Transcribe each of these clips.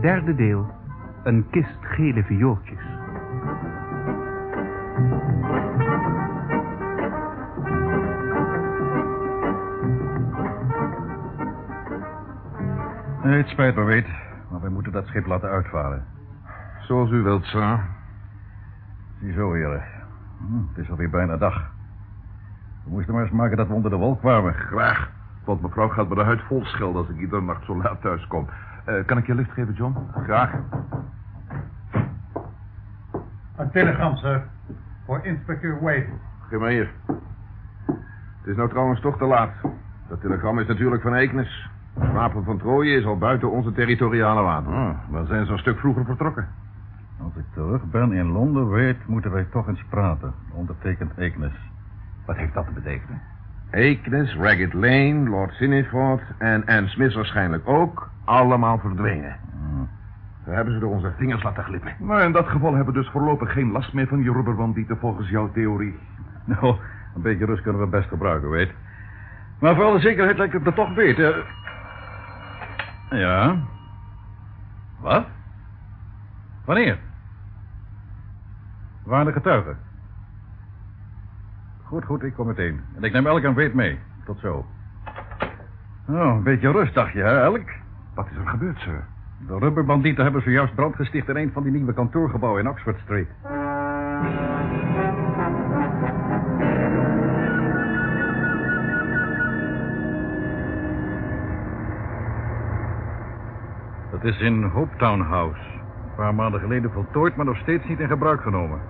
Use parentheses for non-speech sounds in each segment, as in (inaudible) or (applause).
Derde deel. Een kist gele viooltjes. Nee, het spijt me, weet. Maar wij moeten dat schip laten uitvaren. Zoals u wilt, sir. Ziezo, heren. Hm, het is alweer bijna dag. We moesten maar eens maken dat we onder de wol kwamen. Graag. Want mevrouw gaat me de huid vol schelden als ik iedere nacht zo laat thuis kom. Eh, kan ik je lift geven, John? Graag. Een telegram, sir. Voor inspecteur Wade. Geef maar hier. Het is nou trouwens toch te laat. Dat telegram is natuurlijk van Eeknes. Het wapen van Troje is al buiten onze territoriale wateren. Ah, dan zijn ze een stuk vroeger vertrokken. Als ik terug ben in Londen, weet, moeten wij toch eens praten. Ondertekend Eeknes. Wat heeft dat te betekenen? Eeknes, Ragged Lane, Lord Siniford en Anne Smith waarschijnlijk ook. Allemaal verdwenen. Hmm. We hebben ze door onze vingers laten glippen. Maar in dat geval hebben we dus voorlopig geen last meer van die rubberbandieten volgens jouw theorie. (laughs) Nou, een beetje rust kunnen we best gebruiken, weet. Maar voor alle zekerheid lijkt het er toch beter. Ja. Wat? Wanneer? Waar de getuigen? Goed, goed, ik kom meteen. En ik neem Elk en weet mee. Tot zo. Oh, een beetje rust, dacht je, hè, Elk? Wat is er gebeurd, sir? De rubberbandieten hebben zojuist brand gesticht in een van die nieuwe kantoorgebouwen in Oxford Street. Het is in Hopetown House. Een paar maanden geleden voltooid, maar nog steeds niet in gebruik genomen.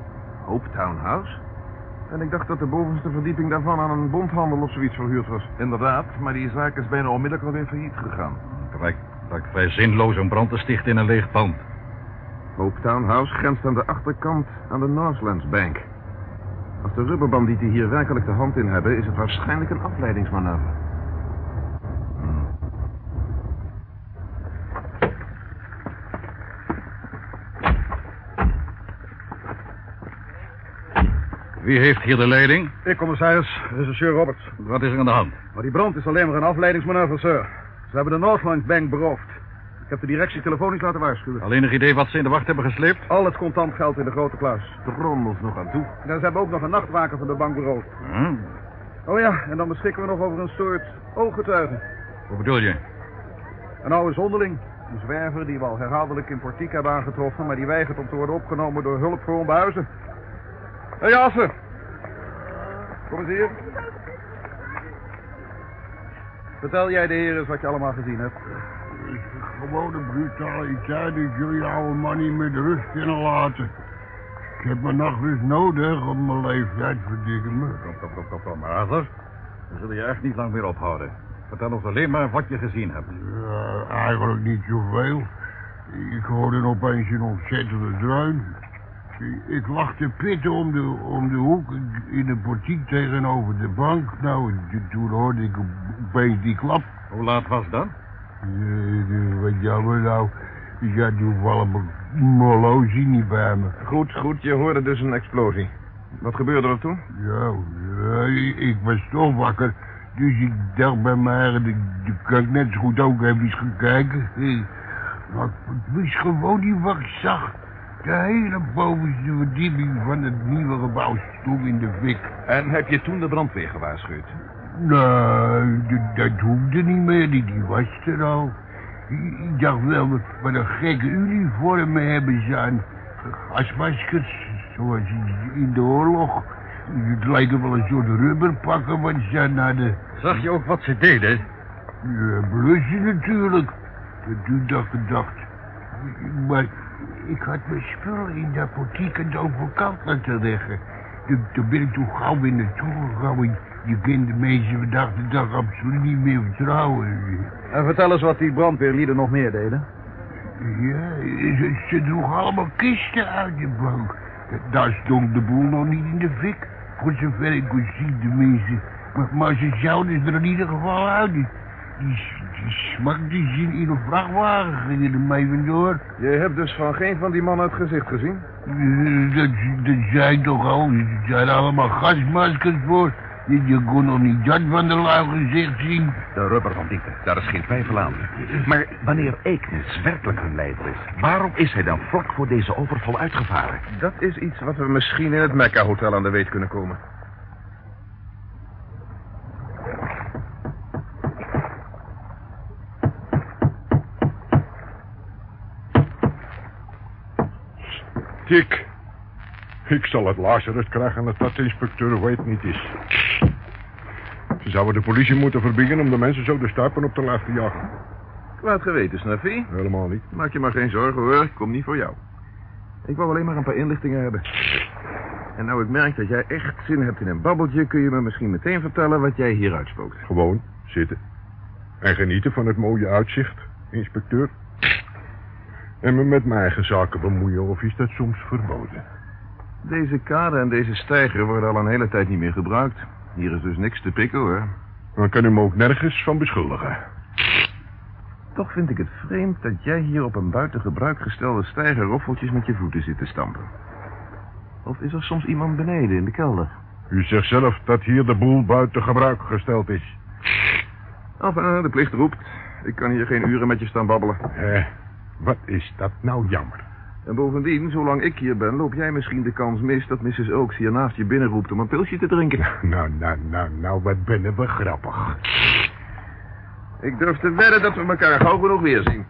Hopetown House? En ik dacht dat de bovenste verdieping daarvan aan een bondhandel of zoiets verhuurd was. Inderdaad, maar die zaak is bijna onmiddellijk alweer failliet gegaan. Het lijkt, lijkt vrij zinloos om brand te stichten in een leeg pand. Hopetown House grenst aan de achterkant aan de Northlands Bank. Als de rubberbandieten hier werkelijk de hand in hebben, is het waarschijnlijk een afleidingsmanoeuvre. Wie heeft hier de leiding? Ik, commissaris, regisseur Roberts. Wat is er aan de hand? Maar die brand is alleen maar een afleidingsmanoeuvre, sir. Ze hebben de Northlands Bank beroofd. Ik heb de directie telefonisch laten waarschuwen. Al enig idee wat ze in de wacht hebben gesleept? Al het contant geld in de grote kluis. Trommels nog aan toe. En ze hebben ook nog een nachtwaker van de bank beroofd. Hm? Oh ja, en dan beschikken we nog over een soort ooggetuige. Hoe bedoel je? Een oude zonderling. Een zwerver die we al herhaaldelijk in Portiek hebben aangetroffen... maar die weigert om te worden opgenomen door hulp voor onbehuizen. Hé, hey, Jassen. Kom eens hier. Vertel jij de heren eens wat je allemaal gezien hebt. Gewone brutaliteit dat jullie oude man niet met rust kunnen laten. Ik heb mijn nachtrust nodig om mijn leeftijd te verdiepen. Kom, kom, kom, kom, kom. Maar Arthur, we zullen je echt niet lang meer ophouden. Vertel ons alleen maar wat je gezien hebt. Ja, eigenlijk niet zoveel. Ik hoorde opeens een ontzettende dreun. Ik lag te pitten om de, om de hoek in de portiek tegenover de bank. Nou, toen hoorde ik opeens die klap. Hoe laat was dat? Uh, wat jammer nou. Ik had toevallig mijn horloge niet bij me. Goed, goed. Je hoorde dus een explosie. Wat gebeurde er toen? Ja, ja ik was toch wakker. Dus ik dacht bij mij, dan kan ik net zo goed ook even eens gaan kijken. Maar ik wist gewoon niet wat ik zag. De hele bovenste verdieping van het nieuwe gebouw stond in de fik. En heb je toen de brandweer gewaarschuwd? Nee, dat hoefde niet meer. Die, die was er al. Ik dacht wel, wat een gekke uniformen hebben ze aan. Gasmaskers, zoals in de oorlog. Het lijken wel een soort rubberpakken wat ze aan hadden. Zag je ook wat ze deden? Ja, blussen natuurlijk. Toen dacht ik, dacht. Maar ik had mijn spullen in de apotheek aan de overkant laten leggen. Toen ben ik toen gauw weer naartoe gegaan. Je kent de mensen vandaag de dag absoluut niet meer vertrouwen. En vertel eens wat die brandweerlieden nog meer deden. Ja, ze, ze droegen allemaal kisten uit de bank. Daar stond de boel nog niet in de fik. Voor zover ik kon zien, de mensen. Maar, maar ze zouden er in ieder geval uit. Die, die, die ze in een vrachtwagen, gingen er mee vandoor. Je hebt dus van geen van die mannen het gezicht gezien? Dat, dat zei ik toch al. Ze hadden allemaal gasmaskers voor. Je, je kon nog niet dat van de lui gezicht zien. De rubberbandieten, daar is geen twijfel aan. Maar wanneer Eeknes werkelijk hun leider is... waarom is hij dan vlak voor deze overval uitgevaren? Dat is iets wat we misschien in het Mecca Hotel aan de weet kunnen komen. Tik. Ik zal het Lazarus krijgen als dat de inspecteur weet niet is. Ze zouden de politie moeten verbieden om de mensen zo de stuipen op te laten jagen. Kwaad geweten, Snuffy. Helemaal niet. Maak je maar geen zorgen hoor, ik kom niet voor jou. Ik wou alleen maar een paar inlichtingen hebben. En nou ik merk dat jij echt zin hebt in een babbeltje... kun je me misschien meteen vertellen wat jij hier uitspookt. Gewoon zitten. En genieten van het mooie uitzicht, inspecteur. En me met mijn eigen zaken bemoeien of is dat soms verboden? Deze kade en deze steiger worden al een hele tijd niet meer gebruikt. Hier is dus niks te pikken hoor. Dan kan u me ook nergens van beschuldigen. Toch vind ik het vreemd dat jij hier op een buiten gebruik gestelde steiger roffeltjes met je voeten zit te stampen. Of is er soms iemand beneden in de kelder? U zegt zelf dat hier de boel buiten gebruik gesteld is. Enfin, de plicht roept. Ik kan hier geen uren met je staan babbelen. Eh, wat is dat nou jammer. En bovendien, zolang ik hier ben, loop jij misschien de kans mis dat Mrs. Oaks hier naast je binnenroept om een pilsje te drinken. (laughs) Nou, nou, nou, nou, wat binnen we grappig. Ik durf te wedden dat we elkaar gauw genoeg weer zien.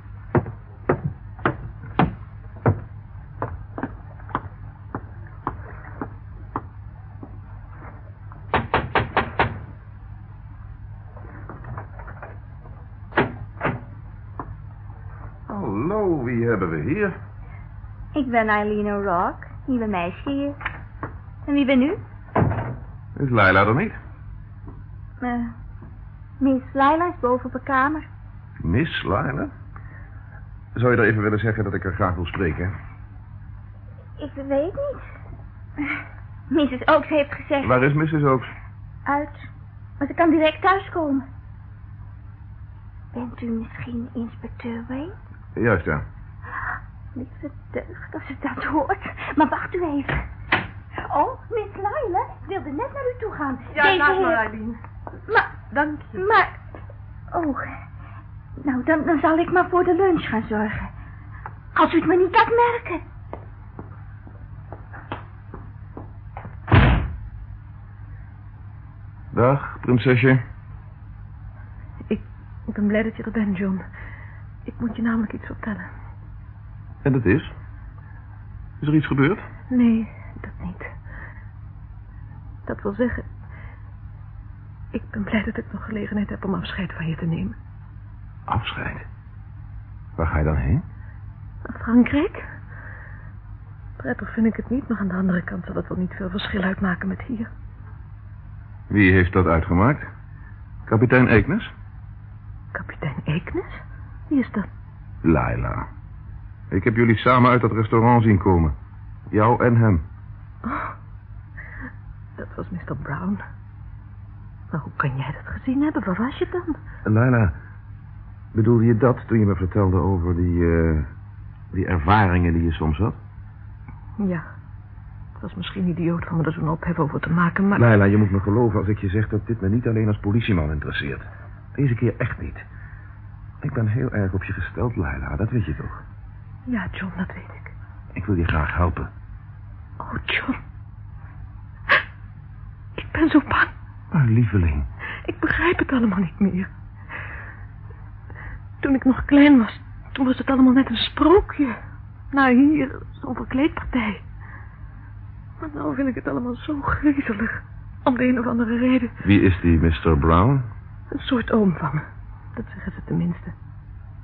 Hallo, wie hebben we hier? Ik ben Eileen O'Rourke, nieuwe meisje hier. En wie ben u? Is Laila er niet? Eh, Miss Lila is boven op de kamer. Miss Laila? Zou je er even willen zeggen dat ik haar graag wil spreken? Ik weet niet. Mrs. Oaks heeft gezegd... Waar is Mrs. Oaks? Uit. Maar ze kan direct thuiskomen. Bent u misschien inspecteur Wayne? Juist, ja. Lieve deugd als ze dat hoort. Maar wacht u even. Oh, Miss Lila wilde net naar u toe gaan. Ja, Deze laat maar, Eileen. Maar, Dank je. maar... Oh, nou, dan, dan zal ik maar voor de lunch gaan zorgen. Als u het maar niet laat merken. Dag, prinsesje. Ik ben blij dat je er bent, John. Ik moet je namelijk iets vertellen. En dat is? Is er iets gebeurd? Nee, dat niet. Dat wil zeggen... Ik ben blij dat ik nog gelegenheid heb om afscheid van je te nemen. Afscheid. Waar ga je dan heen? Naar Frankrijk? Prettig vind ik het niet, maar aan de andere kant zal het wel niet veel verschil uitmaken met hier. Wie heeft dat uitgemaakt? Kapitein Eeknes? Kapitein Eeknes? Wie is dat? Laila. Ik heb jullie samen uit dat restaurant zien komen. Jou en hem. Oh, dat was Mr. Brown. Maar hoe kan jij dat gezien hebben? Waar was je dan? Laila, bedoelde je dat toen je me vertelde over die, eh, die ervaringen die je soms had? Ja. Het was misschien idioot van me er zo'n ophef over te maken, maar... Laila, je moet me geloven als ik je zeg dat dit me niet alleen als politieman interesseert. Deze keer echt niet. Ik ben heel erg op je gesteld, Laila. Dat weet je toch? Ja, John, dat weet ik. Ik wil je graag helpen. Oh, John. Ik ben zo bang. Maar lieveling, Ik begrijp het allemaal niet meer. Toen ik nog klein was, toen was het allemaal net een sprookje. Nou, hier, zo'n verkleedpartij. Maar nou vind ik het allemaal zo griezelig. Om de een of andere reden. wie is die Mr. Brown? Een soort oom van me. Dat zeggen ze tenminste.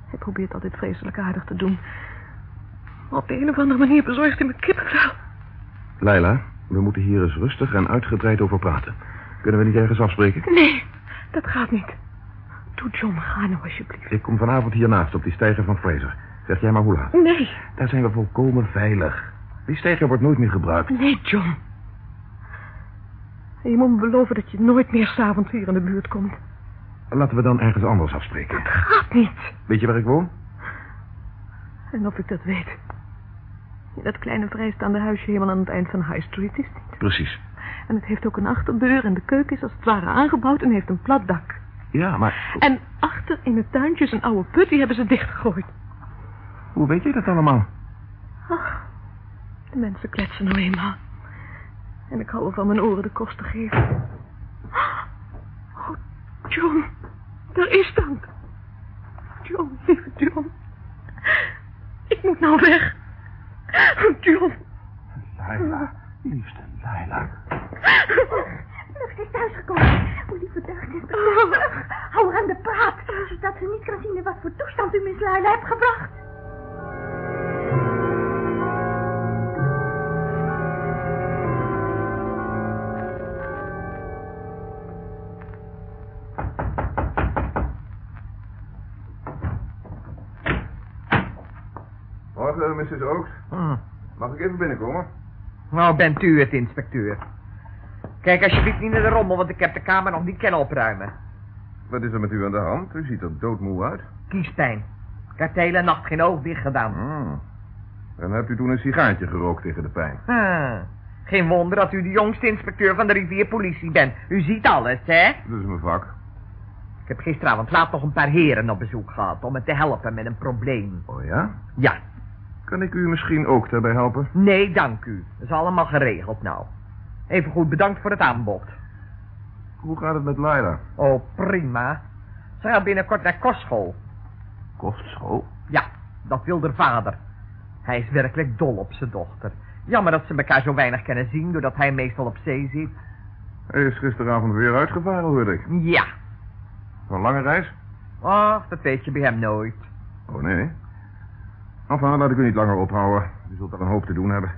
Hij probeert altijd vreselijk aardig te doen. Op de een of andere manier bezorgt hij me kippenvel. Laila, we moeten hier eens rustig en uitgebreid over praten. Kunnen we niet ergens afspreken? Nee, dat gaat niet. Doe John, ga nou alsjeblieft. Ik kom vanavond hiernaast op die steiger van Fraser. Zeg jij maar hoe laat? Nee, Daar zijn we volkomen veilig. Die steiger wordt nooit meer gebruikt. nee, John. Je moet me beloven dat je nooit meer s'avonds hier in de buurt komt. Laten we dan ergens anders afspreken. Dat gaat niet. Weet je waar ik woon? En of ik dat weet. Dat kleine vrijstaande huisje helemaal aan het eind van High Street is niet. Precies. En het heeft ook een achterdeur en de keuken is als het ware aangebouwd en heeft een plat dak. Ja, maar En achter in het tuintje is een oude put, die hebben ze dichtgegooid. hoe weet je dat allemaal? De mensen kletsen nou eenmaal. En ik hou ervan mijn oren de kost te geven. Oh, John. Daar is dan. John, lieve John. Ik moet nou weg. Oh, John. Laila, liefste Laila. Vlucht is thuisgekomen. O, lieve deugd, inspecteur. Hou haar aan de praat, zodat ze niet kan zien in wat voor toestand u Miss Laila hebt gebracht. Mrs. Oaks. Hm. Mag ik even binnenkomen? Nou, bent u het, inspecteur. Kijk alsjeblieft niet naar de rommel, want ik heb de kamer nog niet kunnen opruimen. Wat is er met u aan de hand? U ziet er doodmoe uit. Kiespijn. Ik heb de hele nacht geen oog dicht gedaan. Hmm. En hebt u toen een sigaartje gerookt tegen de pijn? Ah, geen wonder dat u de jongste inspecteur van de rivierpolitie bent. U ziet alles, hè? Dat is mijn vak. Ik heb gisteravond laat nog een paar heren op bezoek gehad om me te helpen met een probleem. Oh ja? Ja, Kan ik u misschien ook daarbij helpen? nee, dank u. Dat is allemaal geregeld nou. Even goed bedankt voor het aanbod. Hoe gaat het met Laila? Oh, prima. Ze gaat binnenkort naar kostschool. Kostschool? Ja, dat wil haar vader. Hij is werkelijk dol op zijn dochter. Jammer dat ze elkaar zo weinig kunnen zien, doordat hij meestal op zee zit. Hij is gisteravond weer uitgevaren, hoorde ik. Ja. Een lange reis? Och, dat weet je bij hem nooit. Oh nee. Enfin, laat ik u niet langer ophouden. U zult er een hoop te doen hebben.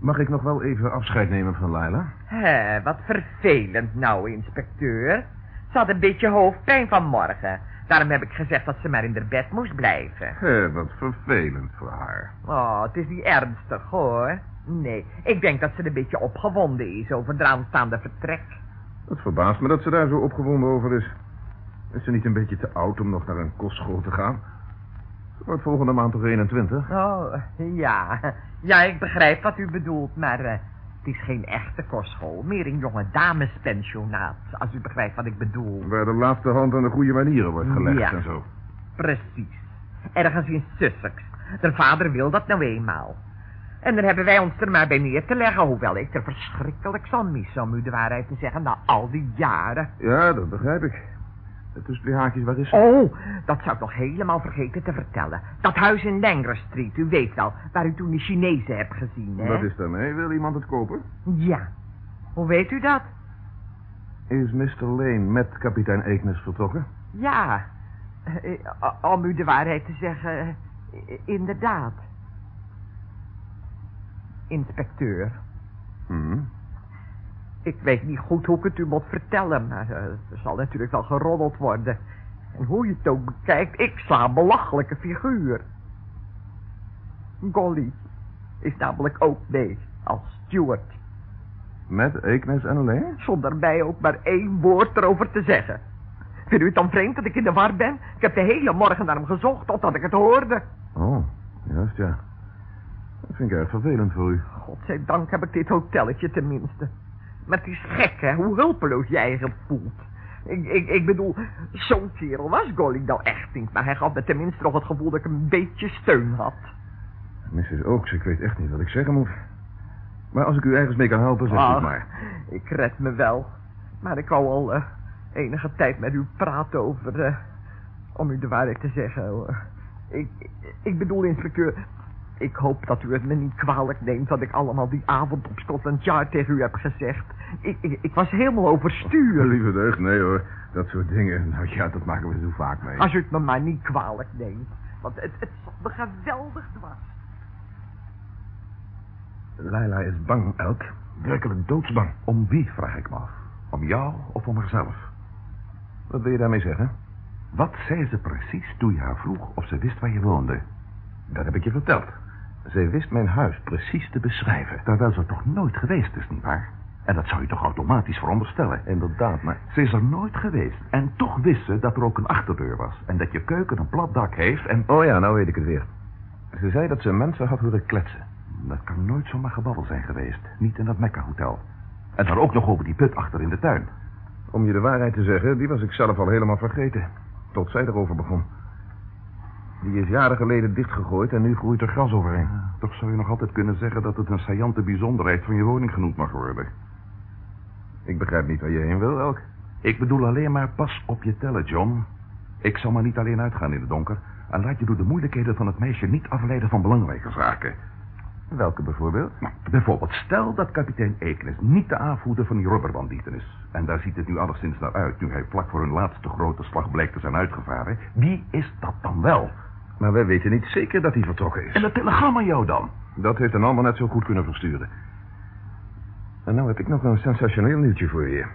Mag ik nog wel even afscheid nemen van Laila? Hé, wat vervelend nou, inspecteur. Ze had een beetje hoofdpijn vanmorgen. Daarom heb ik gezegd dat ze maar in haar bed moest blijven. Hé, wat vervelend voor haar. Oh, het is niet ernstig, hoor. Nee, ik denk dat ze een beetje opgewonden is over het aanstaande vertrek. Het verbaast me dat ze daar zo opgewonden over is. Is ze niet een beetje te oud om nog naar een kostschool te gaan? Wordt volgende maand toch 21? Oh, ja. Ja, ik begrijp wat u bedoelt, maar eh, het is geen echte kostschool. Meer een jonge damespensionaat, als u begrijpt wat ik bedoel. Waar de laatste hand aan de goede manieren wordt gelegd Ja. en zo. Precies. Ergens in Sussex. De vader wil dat nou eenmaal. En dan hebben wij ons er maar bij neer te leggen, hoewel ik er verschrikkelijk zal missen, om u de waarheid te zeggen, na al die jaren. Ja, dat begrijp ik. Tussen die haakjes, waar is ze? Oh, dat zou ik nog helemaal vergeten te vertellen. Dat huis in Langer Street, u weet wel, waar u toen de Chinezen hebt gezien, hè? Wat is daarmee? Wil iemand het kopen? Ja. Hoe weet u dat? Is Mr. Lane met kapitein Eeknes vertrokken? Ja. Eh, eh, om u de waarheid te zeggen, eh, inderdaad. Inspecteur. Hm. Ik weet niet goed hoe ik het u moet vertellen, maar eh, er zal natuurlijk wel geroddeld worden. En hoe je het ook bekijkt, ik sla een belachelijke figuur. Golly is namelijk ook mee als steward. Met Eeknes en Lane? Zonder mij ook maar één woord erover te zeggen. Vindt u het dan vreemd dat ik in de war ben? Ik heb de hele morgen naar hem gezocht totdat ik het hoorde. Oh, juist ja. Dat vind ik erg vervelend voor u. Godzijdank heb ik dit hotelletje tenminste. Maar het is gek, hè, hoe hulpeloos jij je voelt. Ik, ik, ik bedoel, zo'n kerel was Golly nou echt niet. Maar hij gaf me tenminste nog het gevoel dat ik een beetje steun had. Mrs. Oaks, ik weet echt niet wat ik zeggen moet. Maar als ik u ergens mee kan helpen, zeg Ach, het maar. Ik red me wel. Maar ik wou al eh, enige tijd met u praten over... eh, om u de waarheid te zeggen. hoor. Ik, ik bedoel, inspecteur... Ik hoop dat u het me niet kwalijk neemt... dat ik allemaal die avond op Scotland Yard tegen u heb gezegd. Ik, ik, ik was helemaal overstuur. Lieve deugd, nee hoor. Dat soort dingen, nou ja, dat maken we zo vaak mee. Als u het me maar niet kwalijk neemt. Want het, het zat me geweldig dwars. Laila is bang, Elk. Werkelijk doodsbang. Om wie, vraag ik me af. Om jou of om haarzelf? Wat wil je daarmee zeggen? Wat zei ze precies toen je haar vroeg of ze wist waar je woonde? Dat heb ik je verteld. Zij wist mijn huis precies te beschrijven. Terwijl ze er toch nooit geweest is, nietwaar? En dat zou je toch automatisch veronderstellen? Inderdaad, maar... Ze is er nooit geweest. En toch wist ze dat er ook een achterdeur was. En dat je keuken een plat dak heeft en... Oh ja, nou weet ik het weer. Ze zei dat ze mensen had horen kletsen. Dat kan nooit zomaar gebabbel zijn geweest. Niet in dat Mekka-hotel. En dan ook nog over die put achter in de tuin. Om je de waarheid te zeggen, die was ik zelf al helemaal vergeten. Tot zij erover begon. Die is jaren geleden dichtgegooid en nu groeit er gras overheen. Toch zou je nog altijd kunnen zeggen dat het een saillante bijzonderheid van je woning genoemd mag worden. Ik begrijp niet waar je heen wil, Elk. Ik bedoel alleen maar pas op je tellen, John. Ik zal maar niet alleen uitgaan in het donker. En laat je door de moeilijkheden van het meisje niet afleiden van belangrijke zaken. Welke bijvoorbeeld? Nou, bijvoorbeeld, stel dat kapitein Ekenes niet de aanvoerder van die rubberbandieten is. En daar ziet het nu alleszins naar uit, nu hij vlak voor hun laatste grote slag blijkt te zijn uitgevaren. Wie is dat dan wel? Maar wij weten niet zeker dat hij vertrokken is. En dat telegram aan jou dan? Dat heeft een allemaal net zo goed kunnen versturen. En nou heb ik nog een sensationeel nieuwtje voor je.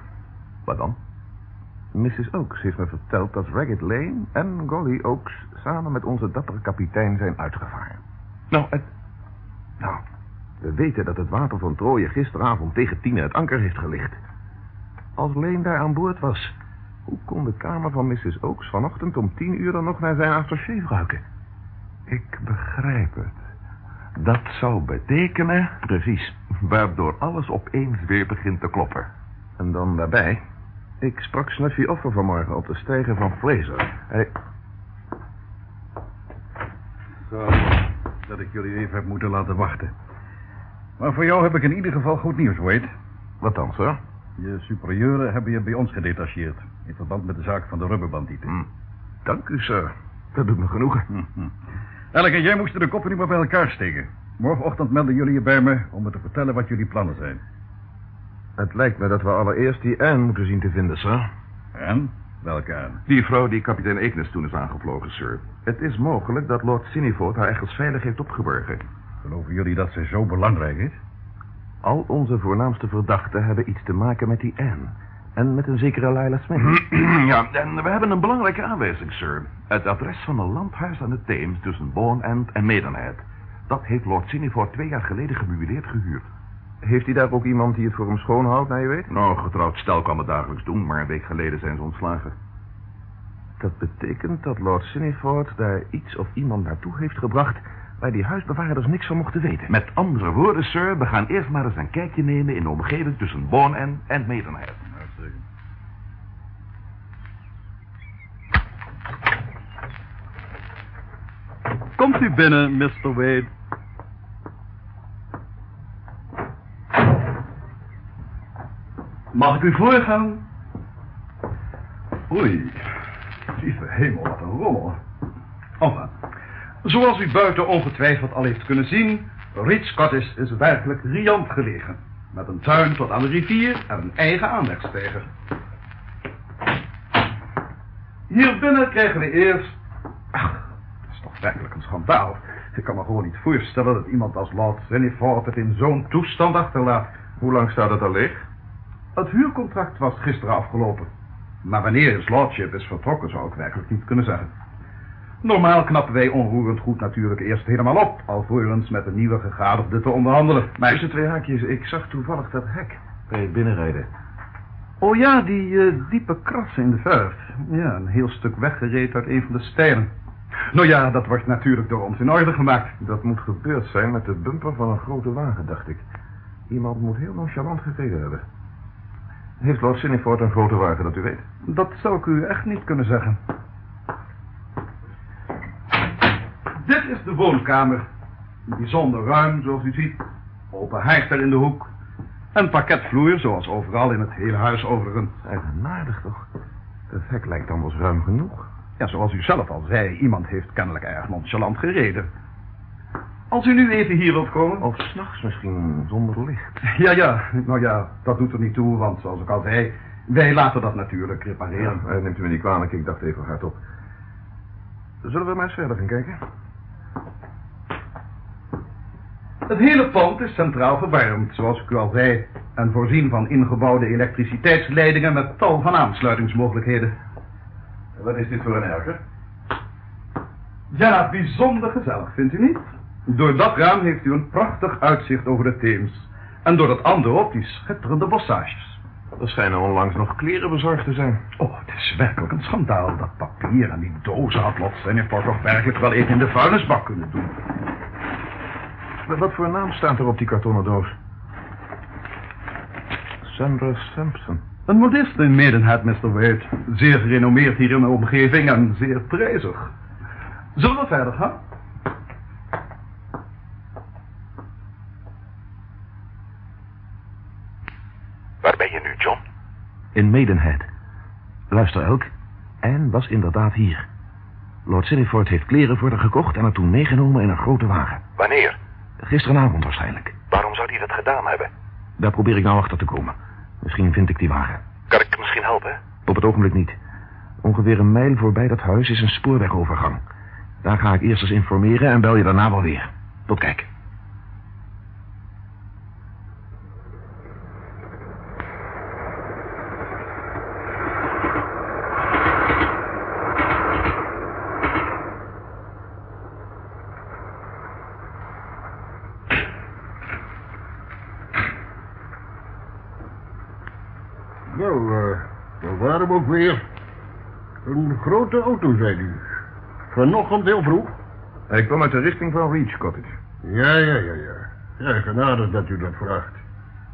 Wat dan? Mrs. Oaks heeft me verteld dat Ragged Lane en Golly Oaks samen met onze dappere kapitein zijn uitgevaren. Nou, het... Nou, we weten dat het wapen van Troje gisteravond tegen tien het anker heeft gelicht. Als Lane daar aan boord was, hoe kon de kamer van Mrs. Oaks vanochtend om tien uur dan nog naar zijn aftershave ruiken? Ik begrijp het. Dat zou betekenen... Precies. Waardoor alles opeens weer begint te kloppen. En dan daarbij... Ik sprak Snuffy Offer vanmorgen op de steiger van Fraser. Hij... Zo, dat ik jullie even heb moeten laten wachten. Maar voor jou heb ik in ieder geval goed nieuws, Wade. Wat dan, sir? Je superieuren hebben je bij ons gedetacheerd... in verband met de zaak van de rubberbandieten. Hm. Dank u, sir. Dat doet me genoegen. Hm, Elk en jij moesten de koppen nu maar bij elkaar steken. Morgenochtend melden jullie je bij me om me te vertellen wat jullie plannen zijn. Het lijkt me dat we allereerst die Anne moeten zien te vinden, sir. En? Welke Anne? Die vrouw die kapitein Ekenes toen is aangevlogen, sir. Het is mogelijk dat Lord Siniford haar ergens veilig heeft opgeborgen. Geloven jullie dat ze zo belangrijk is? Al onze voornaamste verdachten hebben iets te maken met die Anne. En met een zekere Lila Smith. (clears throat) ja, en we hebben een belangrijke aanwijzing, sir. Het adres van een landhuis aan de Theems tussen Bourne End en Maidenhead. Dat heeft Lord Siniford twee jaar geleden gemeubileerd gehuurd. Heeft hij daar ook iemand die het voor hem schoonhoudt, naar je weet? Nou, getrouwd stel kan het dagelijks doen, maar een week geleden zijn ze ontslagen. Dat betekent dat Lord Siniford daar iets of iemand naartoe heeft gebracht... waar die huisbewaarders niks van mochten weten. Met andere woorden, sir, we gaan eerst maar eens een kijkje nemen... in de omgeving tussen Bourne End en Maidenhead. Komt u binnen, Mr. Wade. Mag ik u voorgaan? Oei, lieve hemel, wat een rommel. Enfin, zoals u buiten ongetwijfeld al heeft kunnen zien... Ritz Cottage is werkelijk riant gelegen. Met een tuin tot aan de rivier en een eigen aanlegsteger. Hier binnen krijgen we eerst... werkelijk een schandaal. Ik kan me gewoon niet voorstellen dat iemand als Lord Zenifort het in zo'n toestand achterlaat. Hoe lang staat het al leeg? Het huurcontract was gisteren afgelopen. Maar wanneer his lordship is vertrokken, zou ik werkelijk niet kunnen zeggen. Normaal knappen wij onroerend goed natuurlijk eerst helemaal op... alvorens met een nieuwe gegadigde te onderhandelen. Maar... Tussen twee haakjes, ik zag toevallig dat hek bij het binnenrijden. Oh ja, die eh, diepe krassen in de verf. Ja, een heel stuk weggereed uit een van de stijlen. Nou ja, dat wordt natuurlijk door ons in orde gemaakt. Dat moet gebeurd zijn met de bumper van een grote wagen, dacht ik. Iemand moet heel nonchalant gereden hebben. Heeft Lord Siniford een grote wagen, dat u weet? Dat zou ik u echt niet kunnen zeggen. Dit is de woonkamer. Bijzonder ruim, zoals u ziet. Open haard er in de hoek. Een parketvloer, zoals overal in het hele huis overigens. Eigenaardig toch? Het hek lijkt anders ruim genoeg. Ja, zoals u zelf al zei, iemand heeft kennelijk erg nonchalant gereden. Als u nu even hier wilt komen... Of s'nachts misschien, zonder licht. Ja, ja, nou ja, dat doet er niet toe, want zoals ik al zei... wij laten dat natuurlijk repareren. Ja, neemt u me niet kwalijk, ik dacht even hardop. Zullen we maar eens verder gaan kijken? Het hele pand is centraal verwarmd, zoals ik u al zei... en voorzien van ingebouwde elektriciteitsleidingen met tal van aansluitingsmogelijkheden. Wat is dit voor een erger? Ja, bijzonder gezellig, vindt u niet? Door dat raam heeft u een prachtig uitzicht over de Theems. En door dat andere op die schitterende bossages. Er schijnen onlangs nog kleren bezorgd te zijn. Oh, het is werkelijk een schandaal. Dat papier en die dozen had Lot Senefort toch werkelijk wel even in de vuilnisbak kunnen doen. Wat voor naam staat er op die kartonnen doos? St. Cassandra Sampson. Een modist in Maidenhead, Mr. Wade. Zeer gerenommeerd hier in de omgeving en zeer prijzig. Zullen we verder gaan? Waar ben je nu, John? In Maidenhead. Luister, Elk. Anne was inderdaad hier. Lord Siniford heeft kleren voor haar gekocht en haar toen meegenomen in een grote wagen. Wanneer? Gisteravond waarschijnlijk. Waarom zou hij dat gedaan hebben? Daar probeer ik nou achter te komen. Misschien vind ik die wagen. Kan ik misschien helpen? Op het ogenblik niet. Ongeveer een mijl voorbij dat huis is een spoorwegovergang. Daar ga ik eerst eens informeren en bel je daarna wel weer. Tot kijk. Nou, eh, we waren we ook weer. Grote auto, zei u. Vanochtend heel vroeg. Hij kwam uit de richting van Reach Cottage. Ja, ja, ja, ja. Ja, genadig dat u dat vraagt.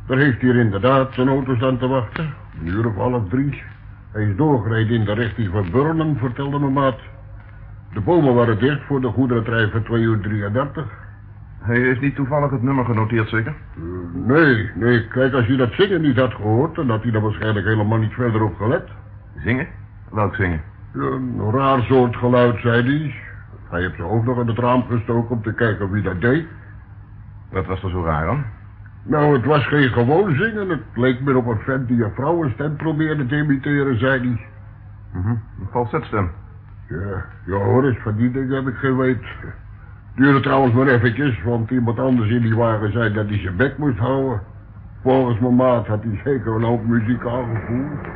Er heeft hier inderdaad een auto staan te wachten. Een uur of half drie. Hij is doorgereden in de richting van Burnham, vertelde mijn maat. De bomen waren dicht voor de goederentrein van 2 uur 33. Hij heeft niet toevallig het nummer genoteerd, zeker? Eh, nee, nee, kijk, als u dat zingen niet had gehoord... dan had hij er waarschijnlijk helemaal niet verder op gelet. Zingen? Welk zingen? Een raar soort geluid, zei hij. Hij heeft zijn hoofd nog aan het raam gestoken om te kijken wie dat deed. Wat was er zo raar aan? Nou, het was geen gewoon zingen. Het leek meer op een vent die een vrouwenstem probeerde te imiteren, zei hij. Mhm, Een falsetstem. Ja, ja hoor eens, van die dingen heb ik geen weet. Duurde trouwens maar eventjes, want iemand anders in die wagen zei dat hij zijn bek moest houden. Volgens mijn maat had hij zeker een hoop muziek aangevoerd.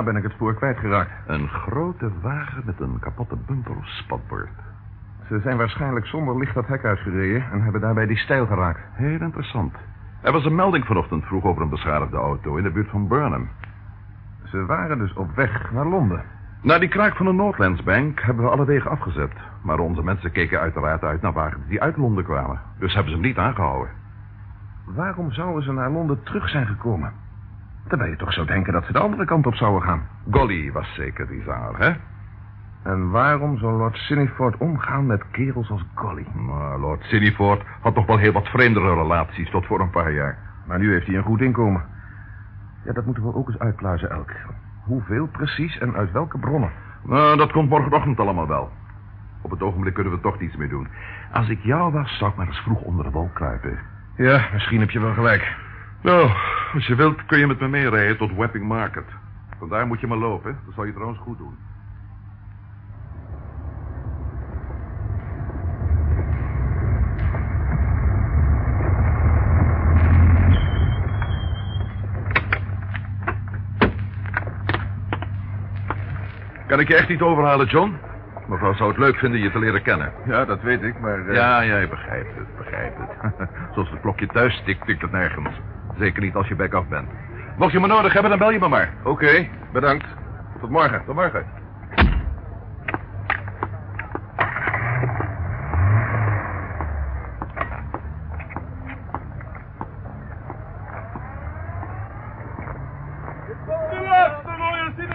Daarna ben ik het spoor kwijtgeraakt. Een grote wagen met een kapotte bumper of spatbord. Ze zijn waarschijnlijk zonder licht dat hek uitgereden en hebben daarbij die stijl geraakt. Heel interessant. Er was een melding vanochtend vroeg over een beschadigde auto in de buurt van Burnham. Ze waren dus op weg naar Londen. Na die kraak van de Northlands Bank hebben we alle wegen afgezet. Maar onze mensen keken uiteraard uit naar wagens die uit Londen kwamen. Dus hebben ze hem niet aangehouden. Waarom zouden ze naar Londen terug zijn gekomen? Terwijl je toch zou denken dat ze de andere kant op zouden gaan. Golly was zeker die zaal, hè? En waarom zou Lord Siniford omgaan met kerels als Golly? Maar Lord Siniford had toch wel heel wat vreemdere relaties tot voor een paar jaar. Maar nu heeft hij een goed inkomen. Ja, dat moeten we ook eens uitpluizen, Elk. Hoeveel precies en uit welke bronnen? Nou, dat komt morgenochtend allemaal wel. Op het ogenblik kunnen we toch niets meer doen. Als ik jou was, zou ik maar eens vroeg onder de wolk kruipen. Ja, misschien heb je wel gelijk. Nou, als je wilt kun je met me meerijden tot Wapping Market. Vandaar moet je maar lopen. Dat zal je trouwens goed doen. Kan ik je echt niet overhalen, John? Mevrouw zou het leuk vinden je te leren kennen. Ja, dat weet ik, maar... eh, Ja, jij begrijpt het, begrijpt het. (laughs) Zoals het klokje thuis tikt, tikt het nergens. Zeker niet als je back af bent. Mocht je me nodig hebben, dan bel je me maar. Oké, bedankt. Tot morgen. Tot morgen.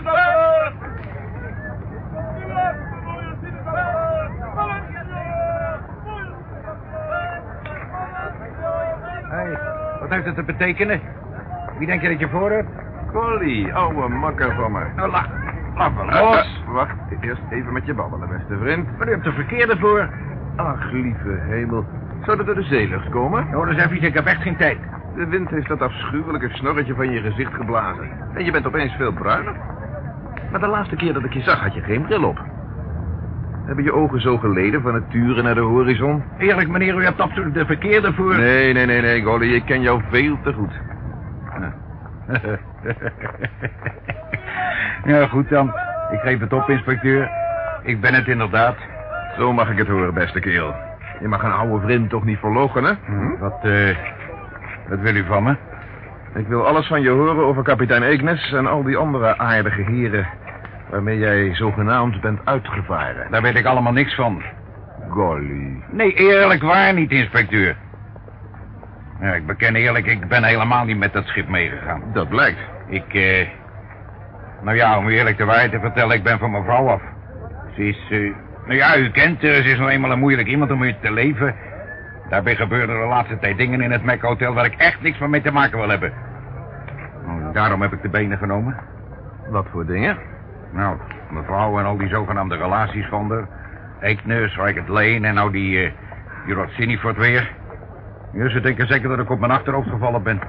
Hey, wat heeft het te betekenen? Wie denk je dat je voor hebt? Collie, ouwe makker van me. Nou, lach. Lach wel los. eh, wacht, eerst even met je babbelen, beste vriend. Maar u hebt de verkeerde voor. Ach, lieve hemel. Zou dat door de zeelucht komen? Oh, dat is even, ik heb echt geen tijd. De wind heeft dat afschuwelijke snorretje van je gezicht geblazen. En je bent opeens veel bruiner. Maar de laatste keer dat ik je zag, had je geen bril op. Hebben je ogen zo geleden van het turen naar de horizon? Eerlijk, meneer, u hebt absoluut de verkeerde voor. Nee, nee, nee, nee, Golly, ik ken jou veel te goed. (laughs) ja, goed dan. Ik geef het op, inspecteur. Ik ben het inderdaad. Zo mag ik het horen, beste kerel. Je mag een oude vriend toch niet verloochenen? Wat, eh... wat wil u van me? Ik wil alles van je horen over kapitein Eeknes en al die andere aardige heren... waarmee jij zogenaamd bent uitgevaren. Daar weet ik allemaal niks van. Golly. Nee, eerlijk waar niet, inspecteur. Ja, ik beken eerlijk, ik ben helemaal niet met dat schip meegegaan. Dat blijkt. Ik, eh... Nou ja, om u eerlijk de waarheid te vertellen, ik ben van mijn vrouw af. Ze is, eh... Nou ja, u kent haar, ze is nou eenmaal een moeilijk iemand om mee te leven. Daarbij gebeuren de laatste tijd dingen in het Mac Hotel waar ik echt niks van mee te maken wil hebben. Nou, daarom heb ik de benen genomen. Wat voor dingen? Nou, mevrouw en al die zogenaamde relaties van haar. Eeknes, Racket Lane en nou die, eh die Rossini voor het weer. Ja, ze denken zeker dat ik op mijn achterhoofd gevallen ben.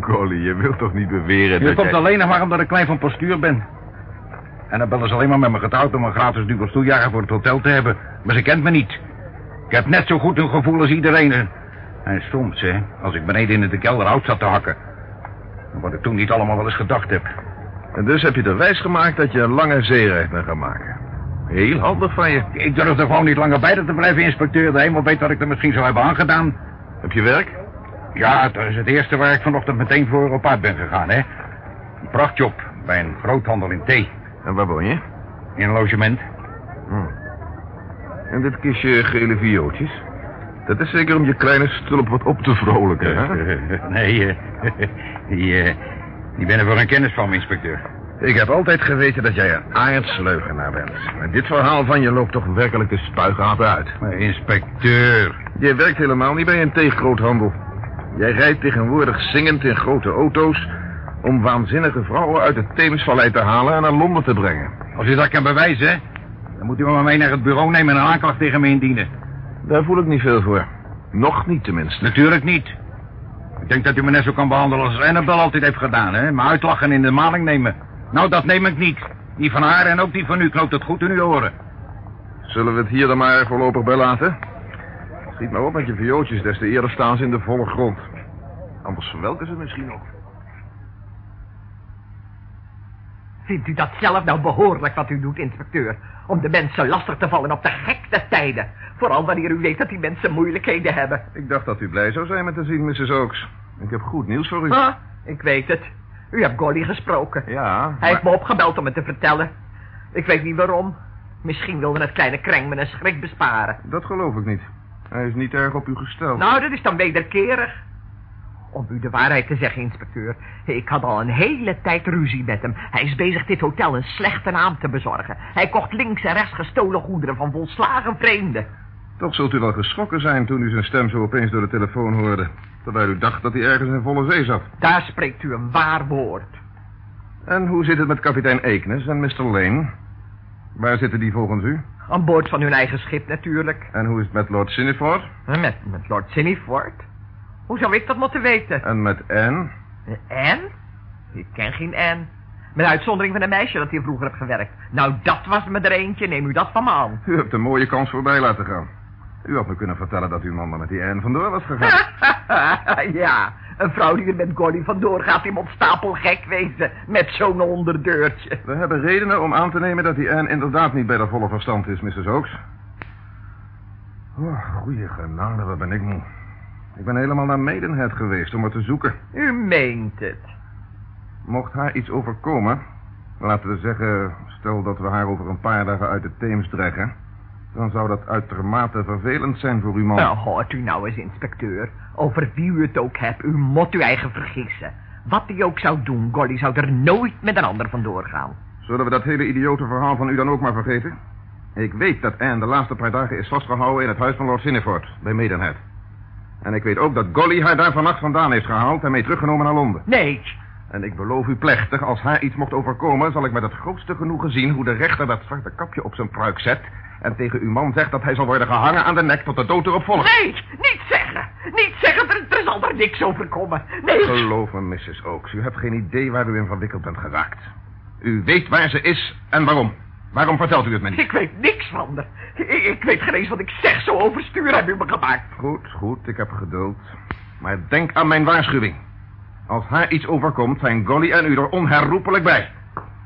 Golly, je wilt toch niet beweren Je dat komt jij... alleen nog maar omdat ik klein van postuur ben. En dan bellen ze alleen maar met me getrouwd om een gratis dubbel toejager voor het hotel te hebben. Maar ze kent me niet. Ik heb net zo goed een gevoel als iedereen. En soms, hè, als ik beneden in de kelder hout zat te hakken. Wat ik toen niet allemaal wel eens gedacht heb. En dus heb je er wijs gemaakt dat je een lange zeereis bent gaan maken. Heel handig van je. Ik durf er gewoon niet langer bij te blijven, inspecteur. De hemel weet wat ik er misschien zou hebben aangedaan. Heb je werk? Ja, dat is het eerste waar ik vanochtend meteen voor op uit ben gegaan, hè. Een prachtjob bij een groothandel in thee. En waar woon je? In een logement. Hm. En dit kistje gele viootjes? Dat is zeker om je kleine stulp wat op te vrolijken, hè? (laughs) nee, eh, (laughs) die, die ben er voor een kennis van inspecteur. Ik heb altijd geweten dat jij een aardsleugenaar bent. Maar dit verhaal van je loopt toch werkelijk de spuigaten uit. Maar inspecteur... Je werkt helemaal niet bij een theegroothandel. Jij rijdt tegenwoordig zingend in grote auto's... om waanzinnige vrouwen uit het Theemsvallei te halen en naar Londen te brengen. Als u dat kan bewijzen, dan moet u me maar mee naar het bureau nemen en een aanklacht tegen me indienen. Daar voel ik niet veel voor. Nog niet tenminste. Natuurlijk niet. Ik denk dat u me net zo kan behandelen als Annabel altijd heeft gedaan, hè? Me uitlachen en in de maling nemen. Nou, dat neem ik niet. Die van haar en ook die van u knoopt het goed in uw oren. Zullen we het hier dan maar voorlopig bij laten? Schiet maar op met je viootjes, des te eerder staan ze in de volle grond. Anders verwelken ze misschien nog. Vindt u dat zelf nou behoorlijk wat u doet, inspecteur? Om de mensen lastig te vallen op de gekste tijden. Vooral wanneer u weet dat die mensen moeilijkheden hebben. Ik dacht dat u blij zou zijn met te zien, Mrs. Oaks. Ik heb goed nieuws voor u. Ah, ik weet het. U hebt Golly gesproken. Ja, Hij heeft me opgebeld om het te vertellen. Ik weet niet waarom. Misschien wilde het kleine kreng me een schrik besparen. Dat geloof ik niet. Hij is niet erg op u gesteld. Nou, dat is dan wederkerig. Om u de waarheid te zeggen, inspecteur. Ik had al een hele tijd ruzie met hem. Hij is bezig dit hotel een slechte naam te bezorgen. Hij kocht links en rechts gestolen goederen van volslagen vreemden. Toch zult u wel geschrokken zijn toen u zijn stem zo opeens door de telefoon hoorde. Terwijl u dacht dat hij ergens in volle zee zat. Daar spreekt u een waar woord. En hoe zit het met kapitein Eeknes en Mr. Lane? Waar zitten die volgens u? Aan boord van hun eigen schip natuurlijk. En hoe is het met Lord Siniford? Met, met Lord Siniford? Hoe zou ik dat moeten weten? En met Anne? Anne? Ik ken geen Anne. Met uitzondering van een meisje dat hier vroeger heb gewerkt. Nou, dat was me er eentje. Neem u dat van me aan. U hebt een mooie kans voorbij laten gaan. U had me kunnen vertellen dat uw man met die Anne vandoor was gegaan. (laughs) ja, een vrouw die er met Golly vandoor gaat, die moet stapelgek wezen. Met zo'n onderdeurtje. We hebben redenen om aan te nemen dat die Anne inderdaad niet bij de volle verstand is, Mrs. Oaks. Oh, goeie genade, wat ben ik moe. Ik ben helemaal naar Maidenhead geweest om haar te zoeken. U meent het. Mocht haar iets overkomen, laten we zeggen, stel dat we haar over een paar dagen uit de Theems dreggen, dan zou dat uitermate vervelend zijn voor uw man. Nou, hoort u nou eens, inspecteur. Over wie u het ook hebt, u moet uw eigen vergissen. Wat hij ook zou doen, Golly zou er nooit met een ander vandoor gaan. Zullen we dat hele idiote verhaal van u dan ook maar vergeten? Ik weet dat Anne de laatste paar dagen is vastgehouden in het huis van Lord Siniford, bij Maidenhead. En ik weet ook dat Golly haar daar vannacht vandaan heeft gehaald en mee teruggenomen naar Londen. Nee. En ik beloof u plechtig, als haar iets mocht overkomen, zal ik met het grootste genoegen zien hoe de rechter dat zwarte kapje op zijn pruik zet en tegen uw man zegt dat hij zal worden gehangen aan de nek tot de dood erop volgt. Nee, niet zeggen. Niet zeggen, er, er zal er niks overkomen. Nee. Geloof me, Mrs. Oaks, u hebt geen idee waar u in verwikkeld bent geraakt. U weet waar ze is en waarom. Waarom vertelt u het me niet? Ik weet niks van haar. Ik, ik weet geen eens wat ik zeg. Zo overstuur heb u me gemaakt. Goed, goed, ik heb geduld. Maar denk aan mijn waarschuwing. Als haar iets overkomt, zijn Golly en u er onherroepelijk bij.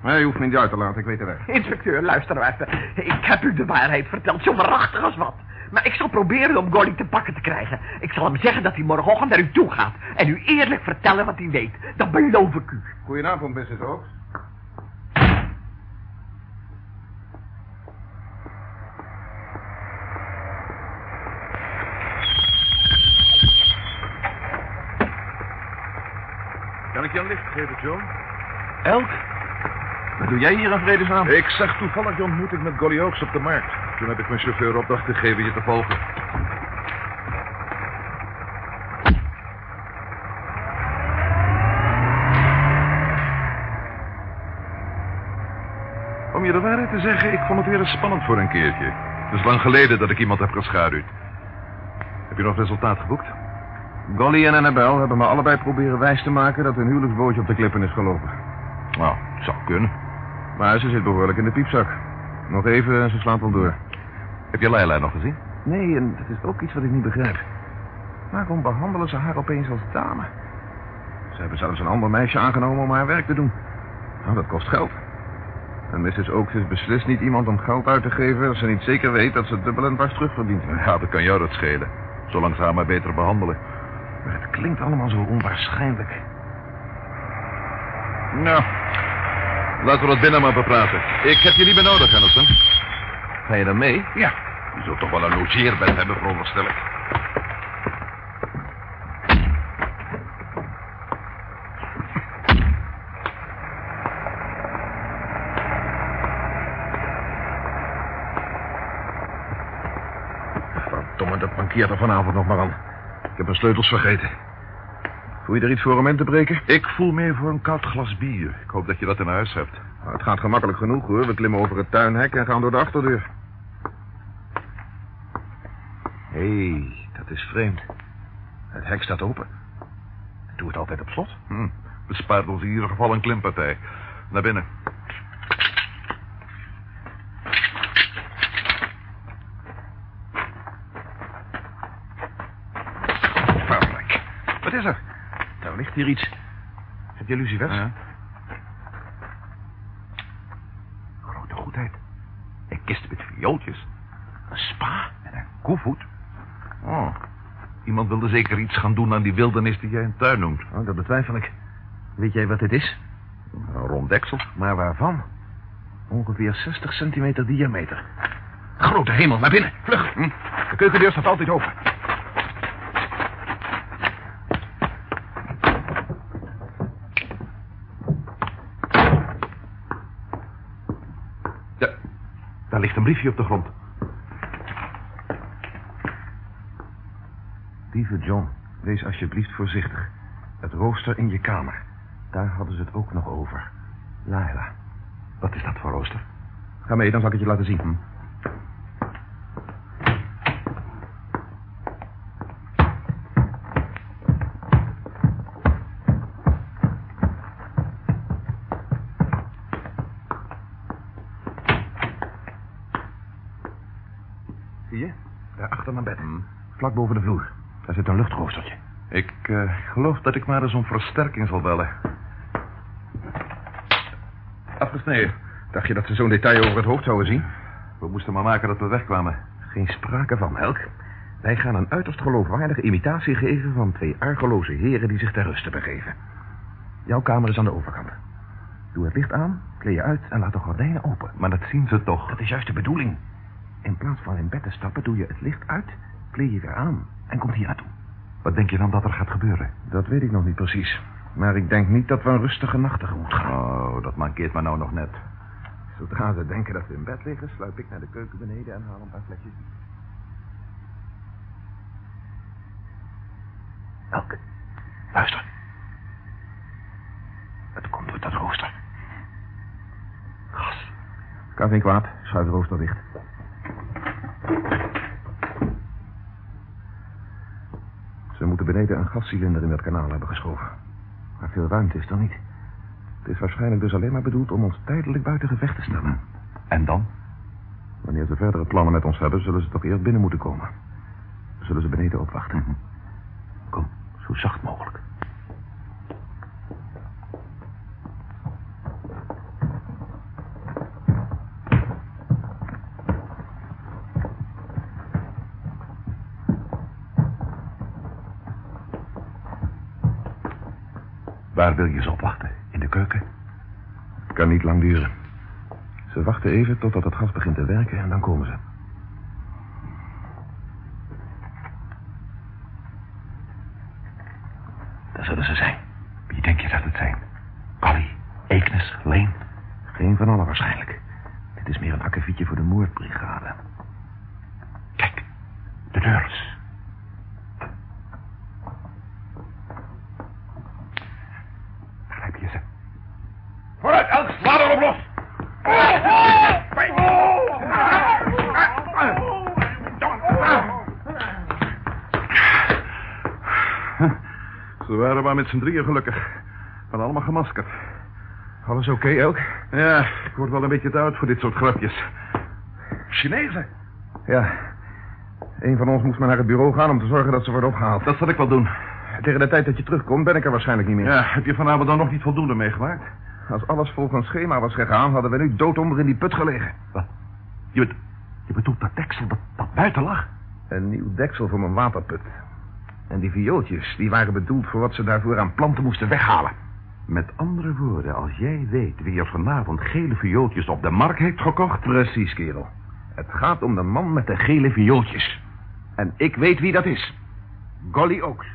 Nee, u hoeft me niet uit te laten, ik weet de weg. Inspecteur, luister nou even. Ik heb u de waarheid verteld, zo waarachtig als wat. Maar ik zal proberen om Golly te pakken te krijgen. Ik zal hem zeggen dat hij morgenochtend naar u toe gaat. En u eerlijk vertellen wat hij weet. Dat beloof ik u. Goedenavond, Mrs. Oaks. Kan ik je een licht geven, John? Elk? Wat doe jij hier aan vredesnaam? Ik zag toevallig je ontmoeting met Golly Oaks op de markt. Toen heb ik mijn chauffeur opdracht gegeven je te volgen. Om je de waarheid te zeggen, ik vond het weer eens spannend voor een keertje. Het is lang geleden dat ik iemand heb geschaduwd. Heb je nog resultaat geboekt? Golly en Annabel hebben me allebei proberen wijs te maken dat hun huwelijksbootje op de klippen is gelopen. Nou, het zou kunnen. Maar ze zit behoorlijk in de piepzak. Nog even en ze slaat wel door. Heb je Leila nog gezien? Nee, en dat is ook iets wat ik niet begrijp. Waarom behandelen ze haar opeens als dame? Ze hebben zelfs een ander meisje aangenomen om haar werk te doen. Nou, dat kost geld. En Mrs. Oaks is beslist niet iemand om geld uit te geven... als ze niet zeker weet dat ze dubbel en dwars terugverdient. Ja, dat kan jou dat schelen. Zolang ze haar maar beter behandelen. Maar het klinkt allemaal zo onwaarschijnlijk. Nou, laten we dat binnen maar bepraten. Ik heb je niet meer nodig, Anderson. Ga je dan mee? Ja. Je zult toch wel een logeerbed hebben, veronderstel ik. Verdomme, dat mankeert er vanavond nog maar aan. Ik heb mijn sleutels vergeten. Voel je er iets voor om in te breken? Ik voel meer voor een koud glas bier. Ik hoop dat je dat in huis hebt. Nou, het gaat gemakkelijk genoeg, hoor. We klimmen over het tuinhek en gaan door de achterdeur. Hé, hey, dat is vreemd. Het hek staat open. Doe het altijd op slot. Hm. Bespaart ons in ieder geval een klimpartij. Naar binnen. Verrek. Wat is er? Daar ligt hier iets. Heb je lucifers? Ja. Grote goedheid. Een kist met viooltjes. Een spa en een koevoet. Oh. Iemand wilde zeker iets gaan doen aan die wildernis die jij een tuin noemt. Oh, dat betwijfel ik. Weet jij wat dit is? Een rond deksel. Maar waarvan? Ongeveer 60 centimeter diameter. Grote hemel, naar binnen. Vlug. Hm. De keukendeur staat altijd open. Ja, daar ligt een briefje op de grond. Lieve John, wees alsjeblieft voorzichtig. Het rooster in je kamer. Daar hadden ze het ook nog over. Laila. Wat is dat voor rooster? Ga mee, dan zal ik het je laten zien. Hm? Achter mijn bed. Vlak boven de vloer. Daar zit een luchtroostertje. Ik eh, geloof dat ik maar eens om versterking zal bellen. Afgesneden. Dacht je dat ze zo'n detail over het hoofd zouden zien? We moesten maar maken dat we wegkwamen. Geen sprake van, Helk. Wij gaan een uiterst geloofwaardige imitatie geven van twee argeloze heren die zich ter ruste begeven. Jouw kamer is aan de overkant. Doe het licht aan, kleed je uit en laat de gordijnen open. Maar dat zien ze toch? Dat is juist de bedoeling. In plaats van in bed te stappen, doe je het licht uit, kleed je weer aan en komt hier naartoe. Wat denk je dan dat er gaat gebeuren? Dat weet ik nog niet precies. Maar ik denk niet dat we een rustige nacht tegemoet gaan. Oh, dat mankeert me nou nog net. Zodra ze denken dat we in bed liggen, sluip ik naar de keuken beneden en haal een paar flesjes. Elke, luister. Het komt door dat rooster. Gas. Kan geen kwaad. Schuif de rooster dicht. Ze moeten beneden een gascilinder in dat kanaal hebben geschoven. Maar veel ruimte is er niet. Het is waarschijnlijk dus alleen maar bedoeld om ons tijdelijk buiten gevecht te stellen. En dan? Wanneer ze verdere plannen met ons hebben, zullen ze toch eerst binnen moeten komen. Zullen ze beneden opwachten. Kom, zo zacht mogelijk. Waar wil je ze opwachten? In de keuken? Het kan niet lang duren. Ze wachten even totdat het gas begint te werken en dan komen ze. Daar zullen ze zijn. Wie denk je dat het zijn? Collie, Eeknes, Leen? Geen van allen waarschijnlijk. Dit is meer een akkefietje voor de moordbrigade. Kijk, de deur. Daar heb je ze. Vooruit, Els, laat erop los. Ze waren maar met z'n drieën gelukkig. Van allemaal gemaskerd. Alles oké, Elk? Ja, ik word wel een beetje te oud voor dit soort grapjes. Chinezen? Ja. Een van ons moest maar naar het bureau gaan om te zorgen dat ze worden opgehaald. Dat zal ik wel doen. Tegen de tijd dat je terugkomt ben ik er waarschijnlijk niet meer. Ja, heb je vanavond dan nog niet voldoende meegemaakt? Als alles volgens schema was gegaan, hadden we nu doodonder in die put gelegen. Wat? Je, bedoelt, je bedoelt dat deksel dat, dat buiten lag? Een nieuw deksel voor mijn waterput. En die viooltjes, die waren bedoeld voor wat ze daarvoor aan planten moesten weghalen. Met andere woorden, als jij weet wie er vanavond gele viooltjes op de markt heeft gekocht... Precies, kerel. Het gaat om de man met de gele viooltjes. En ik weet wie dat is. Golly Oaks.